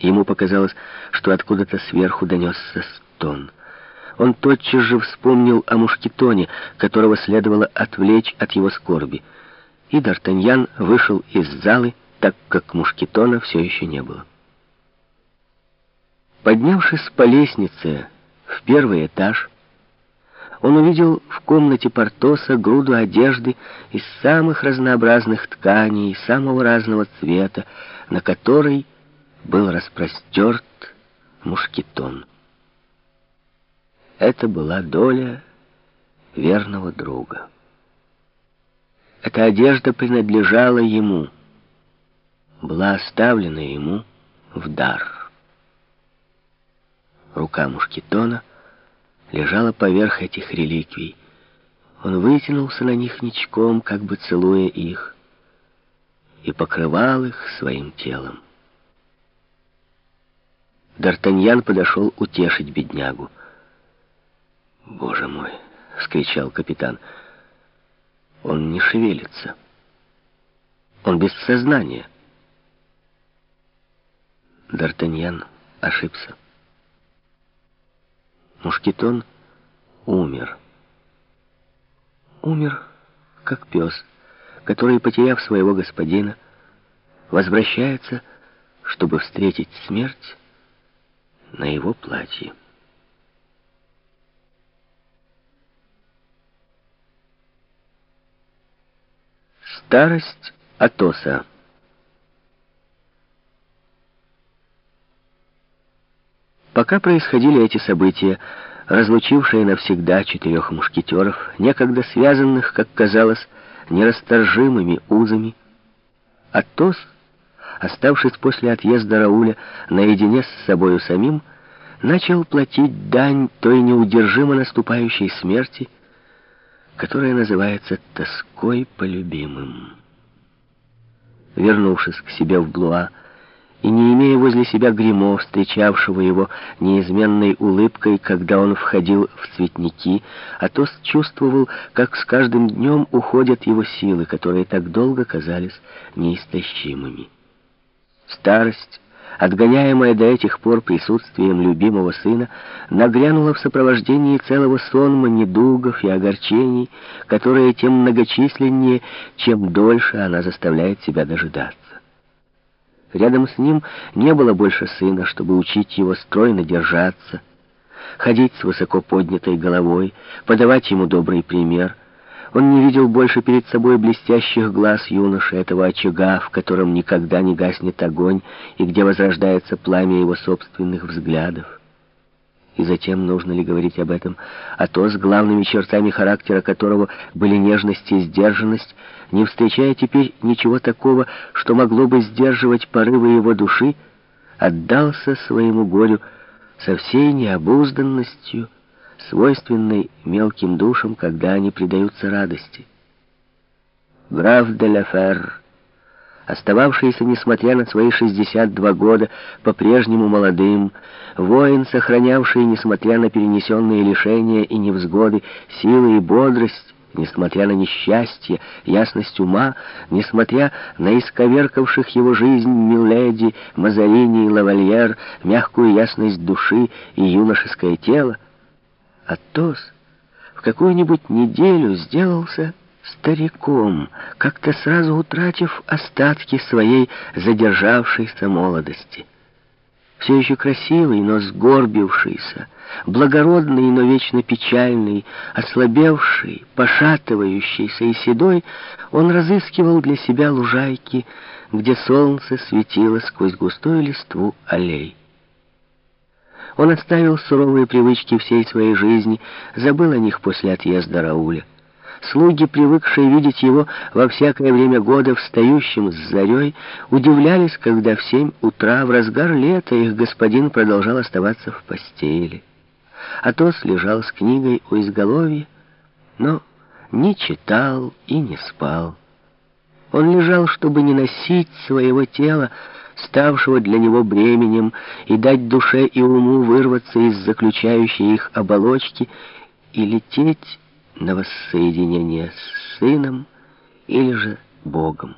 Ему показалось, что откуда-то сверху донесся стон. Он тотчас же вспомнил о мушкетоне, которого следовало отвлечь от его скорби. И Д'Артаньян вышел из залы, так как мушкетона все еще не было. Поднявшись по лестнице в первый этаж, он увидел в комнате Портоса груду одежды из самых разнообразных тканей, самого разного цвета, на которой был распростерт мушкетон. Это была доля верного друга. Эта одежда принадлежала ему, была оставлена ему в дар. Рука мушкетона лежала поверх этих реликвий. Он вытянулся на них ничком, как бы целуя их, и покрывал их своим телом. Д'Артаньян подошел утешить беднягу. «Боже мой!» — вскричал капитан. «Он не шевелится. Он без сознания». Д'Артаньян ошибся. Мушкетон умер. Умер, как пес, который, потеряв своего господина, возвращается, чтобы встретить смерть на его платье. Старость Атоса Пока происходили эти события, разлучившие навсегда четырех мушкетеров, некогда связанных, как казалось, нерасторжимыми узами, Атос, оставшись после отъезда Рауля наедине с собою самим, начал платить дань той неудержимо наступающей смерти, которая называется тоской по любимым. Вернувшись к себе в Блуа, и не имея возле себя гримо, встречавшего его неизменной улыбкой, когда он входил в цветники, Атос чувствовал, как с каждым днем уходят его силы, которые так долго казались неистощимыми. Старость, отгоняемая до этих пор присутствием любимого сына, нагрянула в сопровождении целого сонма недугов и огорчений, которые тем многочисленнее, чем дольше она заставляет себя дожидаться. Рядом с ним не было больше сына, чтобы учить его стройно держаться, ходить с высоко поднятой головой, подавать ему добрый пример. Он не видел больше перед собой блестящих глаз юноши, этого очага, в котором никогда не гаснет огонь и где возрождается пламя его собственных взглядов. И затем, нужно ли говорить об этом, а то с главными чертами характера которого были нежность и сдержанность, не встречая теперь ничего такого, что могло бы сдерживать порывы его души, отдался своему горю со всей необузданностью, свойственной мелким душам, когда они предаются радости. Граф де ла остававшийся, несмотря на свои 62 года, по-прежнему молодым, воин, сохранявший, несмотря на перенесенные лишения и невзгоды, силы и бодрость, несмотря на несчастье, ясность ума, несмотря на исковеркавших его жизнь Миледи, Мазарини и Лавальер, мягкую ясность души и юношеское тело, Атос в какую-нибудь неделю сделался стариком, как-то сразу утратив остатки своей задержавшейся молодости. Все еще красивый, но сгорбившийся, благородный, но вечно печальный, ослабевший, пошатывающийся и седой, он разыскивал для себя лужайки, где солнце светило сквозь густую листву аллей. Он оставил суровые привычки всей своей жизни, забыл о них после отъезда Рауля. Слуги, привыкшие видеть его во всякое время года встающим с зарей, удивлялись, когда в семь утра в разгар лета их господин продолжал оставаться в постели. Атос лежал с книгой у изголовья, но не читал и не спал. Он лежал, чтобы не носить своего тела, ставшего для него бременем, и дать душе и уму вырваться из заключающей их оболочки и лететь на воссоединение с Сыном или же Богом.